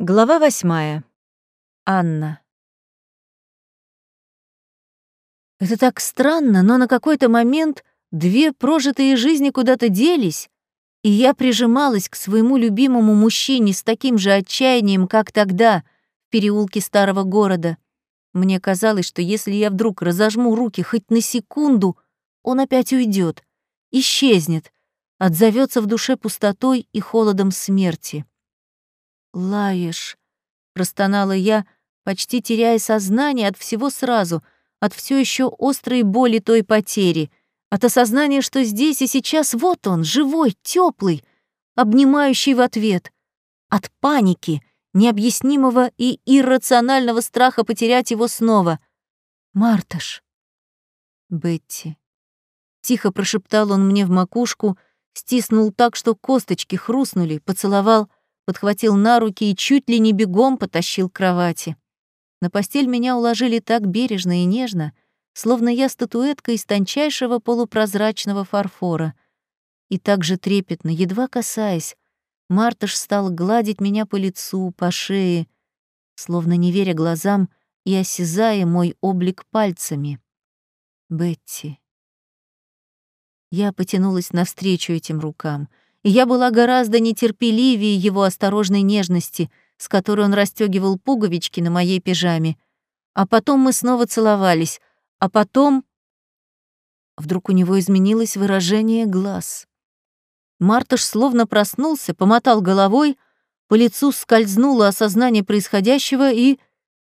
Глава восьмая. Анна. Это так странно, но на какой-то момент две прожитые жизни куда-то делись, и я прижималась к своему любимому мужчине с таким же отчаянием, как тогда, в переулке старого города. Мне казалось, что если я вдруг разожму руки хоть на секунду, он опять уйдет, исчезнет, отзовется в душе пустотой и холодом смерти. «Лаешь», — простонала я, почти теряя сознание от всего сразу, от все еще острой боли той потери, от осознания, что здесь и сейчас вот он, живой, теплый, обнимающий в ответ, от паники, необъяснимого и иррационального страха потерять его снова. «Марташ». «Бетти». Тихо прошептал он мне в макушку, стиснул так, что косточки хрустнули, поцеловал — подхватил на руки и чуть ли не бегом потащил к кровати. На постель меня уложили так бережно и нежно, словно я статуэтка из тончайшего полупрозрачного фарфора. И так же трепетно, едва касаясь, Мартыш стал гладить меня по лицу, по шее, словно не веря глазам и осязая мой облик пальцами. Бетти. Я потянулась навстречу этим рукам — и я была гораздо нетерпеливее его осторожной нежности, с которой он расстегивал пуговички на моей пижаме. А потом мы снова целовались, а потом... Вдруг у него изменилось выражение глаз. Мартыш словно проснулся, помотал головой, по лицу скользнуло осознание происходящего и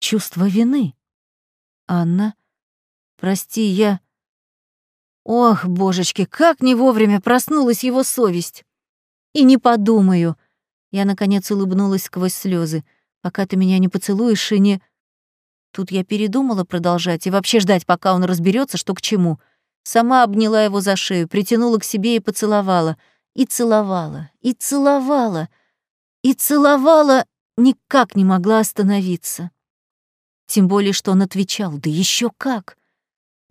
чувство вины. «Анна, прости, я...» Ох, божечки, как не вовремя проснулась его совесть. И не подумаю. Я, наконец, улыбнулась сквозь слезы. Пока ты меня не поцелуешь и не... Тут я передумала продолжать и вообще ждать, пока он разберется, что к чему. Сама обняла его за шею, притянула к себе и поцеловала. И целовала, и целовала, и целовала, никак не могла остановиться. Тем более, что он отвечал, да еще как.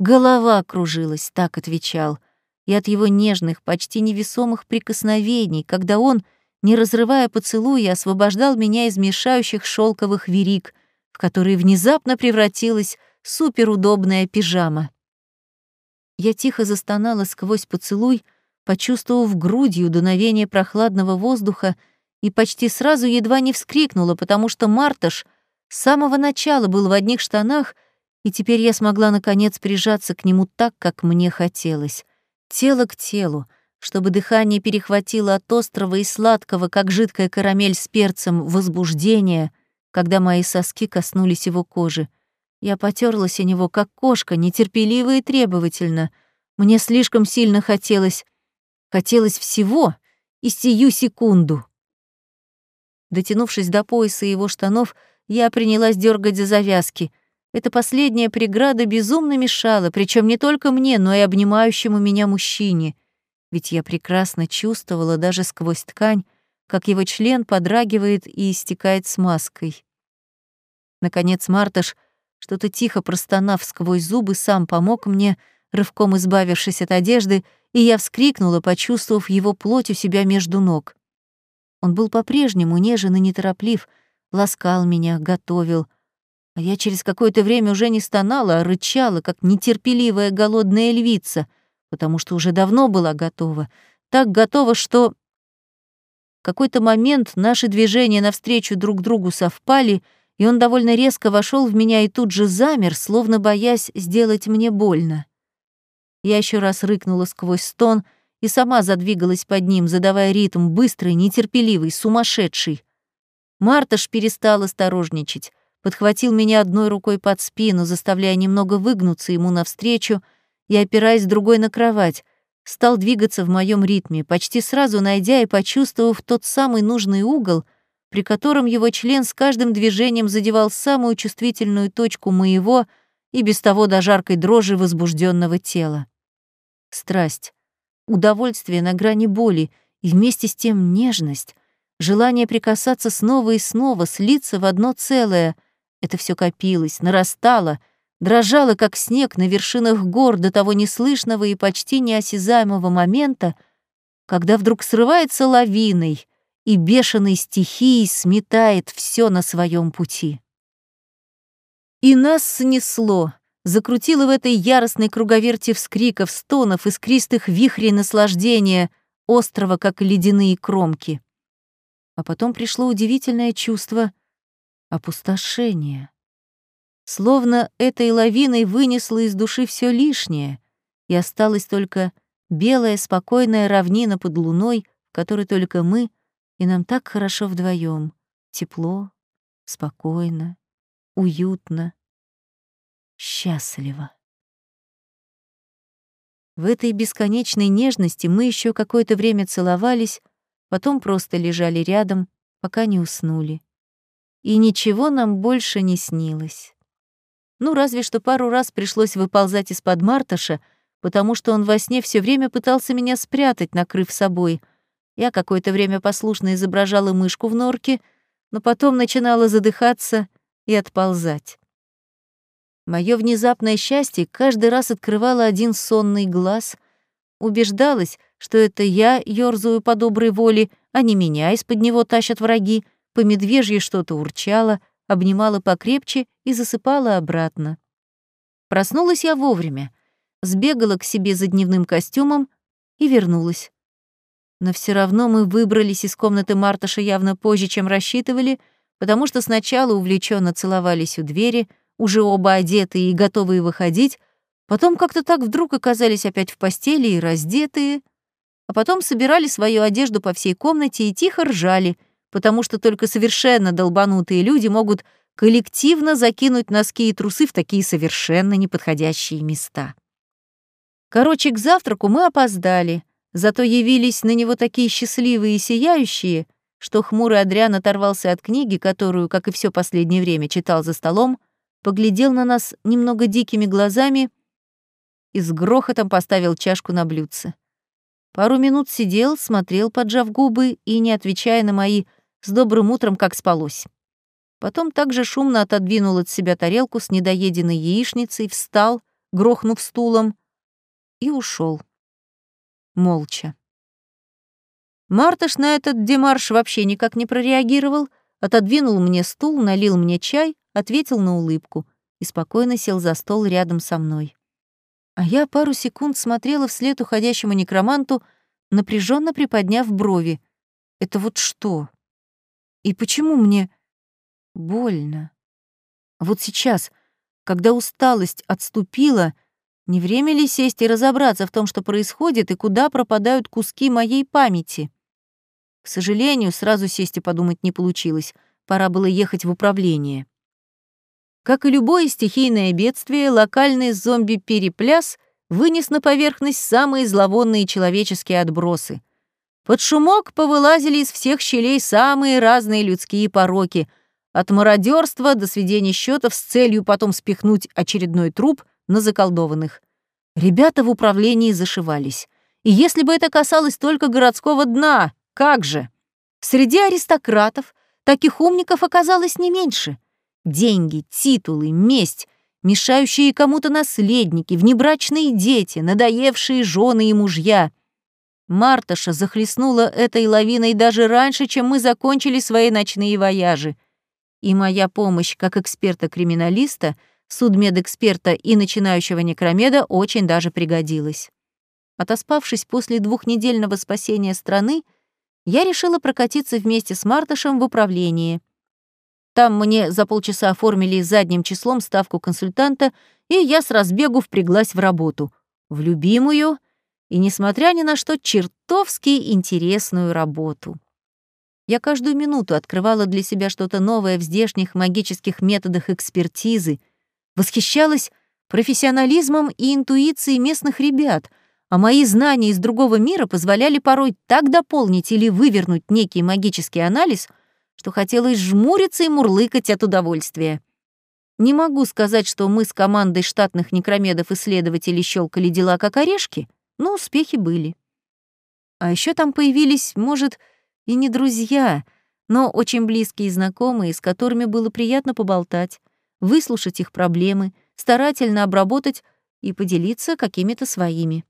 Голова кружилась, так отвечал. И от его нежных, почти невесомых прикосновений, когда он, не разрывая поцелуя, освобождал меня из мешающих шелковых верик, в которые внезапно превратилась суперудобная пижама. Я тихо застонала сквозь поцелуй, почувствовав грудью дуновение прохладного воздуха и почти сразу едва не вскрикнула, потому что Марташ с самого начала был в одних штанах и теперь я смогла наконец прижаться к нему так, как мне хотелось. Тело к телу, чтобы дыхание перехватило от острого и сладкого, как жидкая карамель с перцем, возбуждения, когда мои соски коснулись его кожи. Я потерлась о него, как кошка, нетерпеливо и требовательно. Мне слишком сильно хотелось... Хотелось всего и сию секунду. Дотянувшись до пояса его штанов, я принялась дергать за завязки — эта последняя преграда безумно мешала, причем не только мне, но и обнимающему меня мужчине. Ведь я прекрасно чувствовала даже сквозь ткань, как его член подрагивает и истекает смазкой. Наконец Мартыш, что-то тихо простонав сквозь зубы, сам помог мне, рывком избавившись от одежды, и я вскрикнула, почувствовав его плоть у себя между ног. Он был по-прежнему нежен и нетороплив, ласкал меня, готовил — а я через какое-то время уже не стонала, а рычала, как нетерпеливая голодная львица, потому что уже давно была готова. Так готова, что... В какой-то момент наши движения навстречу друг другу совпали, и он довольно резко вошел в меня и тут же замер, словно боясь сделать мне больно. Я еще раз рыкнула сквозь стон и сама задвигалась под ним, задавая ритм быстрый, нетерпеливый, сумасшедший. Марташ перестал осторожничать подхватил меня одной рукой под спину, заставляя немного выгнуться ему навстречу и, опираясь другой на кровать, стал двигаться в моем ритме, почти сразу найдя и почувствовав тот самый нужный угол, при котором его член с каждым движением задевал самую чувствительную точку моего и без того до жаркой дрожи возбужденного тела. Страсть, удовольствие на грани боли и вместе с тем нежность, желание прикасаться снова и снова, слиться в одно целое — это все копилось, нарастало, дрожало, как снег на вершинах гор до того неслышного и почти неосязаемого момента, когда вдруг срывается лавиной и бешеной стихией сметает все на своем пути. И нас снесло, закрутило в этой яростной круговерти вскриков, стонов, искристых вихрей наслаждения, острого, как ледяные кромки. А потом пришло удивительное чувство опустошения. Словно этой лавиной вынесло из души все лишнее, и осталась только белая спокойная равнина под луной, в которой только мы, и нам так хорошо вдвоем, тепло, спокойно, уютно, счастливо. В этой бесконечной нежности мы еще какое-то время целовались, потом просто лежали рядом, пока не уснули. И ничего нам больше не снилось. Ну, разве что пару раз пришлось выползать из-под Марташа, потому что он во сне все время пытался меня спрятать, накрыв собой. Я какое-то время послушно изображала мышку в норке, но потом начинала задыхаться и отползать. Моё внезапное счастье каждый раз открывало один сонный глаз, убеждалась, что это я ёрзаю по доброй воле, а не меня из-под него тащат враги, по медвежье что-то урчало, обнимала покрепче и засыпала обратно. Проснулась я вовремя, сбегала к себе за дневным костюмом и вернулась. Но все равно мы выбрались из комнаты Марташа явно позже, чем рассчитывали, потому что сначала увлеченно целовались у двери — уже оба одетые и готовые выходить, потом как-то так вдруг оказались опять в постели и раздетые, а потом собирали свою одежду по всей комнате и тихо ржали, потому что только совершенно долбанутые люди могут коллективно закинуть носки и трусы в такие совершенно неподходящие места. Короче, к завтраку мы опоздали, зато явились на него такие счастливые и сияющие, что хмурый Адриан оторвался от книги, которую, как и все последнее время, читал за столом, поглядел на нас немного дикими глазами и с грохотом поставил чашку на блюдце. Пару минут сидел, смотрел, поджав губы и не отвечая на мои «с добрым утром, как спалось». Потом также шумно отодвинул от себя тарелку с недоеденной яичницей, встал, грохнув стулом, и ушел. Молча. Мартыш на этот демарш вообще никак не прореагировал, отодвинул мне стул, налил мне чай, ответил на улыбку и спокойно сел за стол рядом со мной. А я пару секунд смотрела вслед уходящему некроманту, напряженно приподняв брови. Это вот что? И почему мне больно? Вот сейчас, когда усталость отступила, не время ли сесть и разобраться в том, что происходит и куда пропадают куски моей памяти? К сожалению, сразу сесть и подумать не получилось. Пора было ехать в управление. Как и любое стихийное бедствие, локальный зомби-перепляс вынес на поверхность самые зловонные человеческие отбросы. Под шумок повылазили из всех щелей самые разные людские пороки, от мародерства до сведения счетов с целью потом спихнуть очередной труп на заколдованных. Ребята в управлении зашивались. И если бы это касалось только городского дна, как же? Среди аристократов таких умников оказалось не меньше. Деньги, титулы, месть, мешающие кому-то наследники, внебрачные дети, надоевшие жены и мужья. Марташа захлестнула этой лавиной даже раньше, чем мы закончили свои ночные вояжи. И моя помощь как эксперта-криминалиста, судмедэксперта и начинающего некромеда очень даже пригодилась. Отоспавшись после двухнедельного спасения страны, я решила прокатиться вместе с Марташем в управление — там мне за полчаса оформили задним числом ставку консультанта, и я с разбегу впряглась в работу. В любимую и, несмотря ни на что, чертовски интересную работу. Я каждую минуту открывала для себя что-то новое в здешних магических методах экспертизы, восхищалась профессионализмом и интуицией местных ребят, а мои знания из другого мира позволяли порой так дополнить или вывернуть некий магический анализ — что хотелось жмуриться и мурлыкать от удовольствия. Не могу сказать, что мы с командой штатных некромедов-исследователей щелкали дела как орешки, но успехи были. А еще там появились, может, и не друзья, но очень близкие знакомые, с которыми было приятно поболтать, выслушать их проблемы, старательно обработать и поделиться какими-то своими.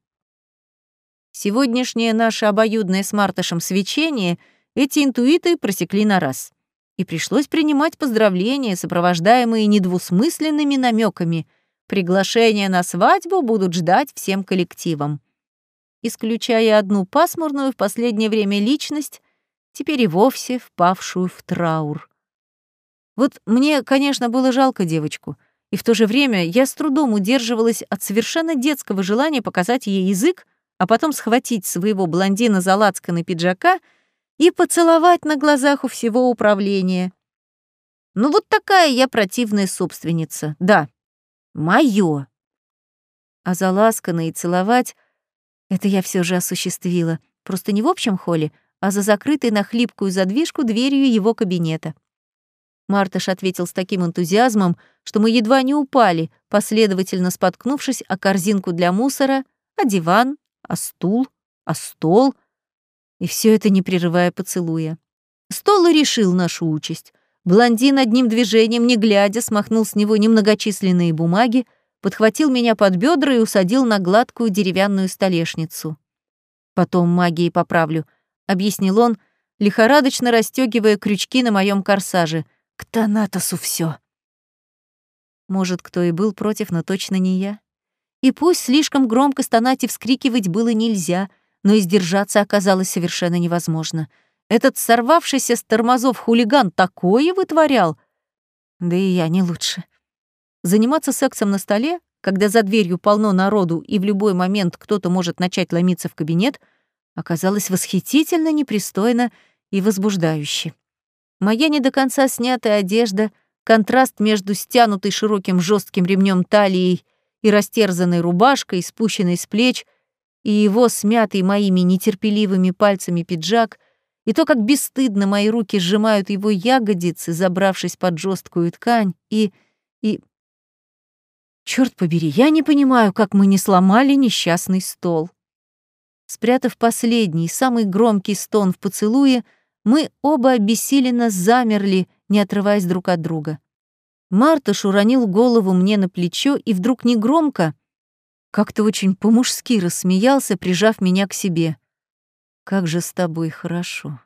Сегодняшнее наше обоюдное с Мартышем свечение — эти интуиты просекли на раз. И пришлось принимать поздравления, сопровождаемые недвусмысленными намеками. Приглашения на свадьбу будут ждать всем коллективом. Исключая одну пасмурную в последнее время личность, теперь и вовсе впавшую в траур. Вот мне, конечно, было жалко девочку, и в то же время я с трудом удерживалась от совершенно детского желания показать ей язык, а потом схватить своего блондина за лацканы пиджака и поцеловать на глазах у всего управления. Ну вот такая я противная собственница, да, моё. А заласканно и целовать — это я все же осуществила, просто не в общем холле, а за закрытой на хлипкую задвижку дверью его кабинета. Мартыш ответил с таким энтузиазмом, что мы едва не упали, последовательно споткнувшись о корзинку для мусора, о диван, о стул, о стол. И все это не прерывая поцелуя. Стол и решил нашу участь. Блондин одним движением, не глядя, смахнул с него немногочисленные бумаги, подхватил меня под бедра и усадил на гладкую деревянную столешницу. «Потом магией поправлю», — объяснил он, лихорадочно расстегивая крючки на моем корсаже. «К Танатосу все. Может, кто и был против, но точно не я. И пусть слишком громко стонать и вскрикивать было нельзя, но и сдержаться оказалось совершенно невозможно. Этот сорвавшийся с тормозов хулиган такое вытворял. Да и я не лучше. Заниматься сексом на столе, когда за дверью полно народу и в любой момент кто-то может начать ломиться в кабинет, оказалось восхитительно, непристойно и возбуждающе. Моя не до конца снятая одежда, контраст между стянутой широким жестким ремнем талией и растерзанной рубашкой, спущенной с плеч, и его смятый моими нетерпеливыми пальцами пиджак, и то, как бесстыдно мои руки сжимают его ягодицы, забравшись под жесткую ткань, и... и... Черт побери, я не понимаю, как мы не сломали несчастный стол. Спрятав последний, самый громкий стон в поцелуе, мы оба обессиленно замерли, не отрываясь друг от друга. Мартыш уронил голову мне на плечо и вдруг негромко, как-то очень по-мужски рассмеялся, прижав меня к себе. «Как же с тобой хорошо!»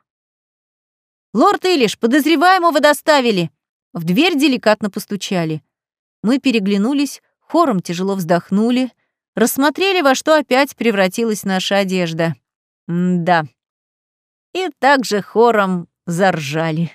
«Лорд Илиш, подозреваемого доставили!» В дверь деликатно постучали. Мы переглянулись, хором тяжело вздохнули, рассмотрели, во что опять превратилась наша одежда. М да. И также хором заржали.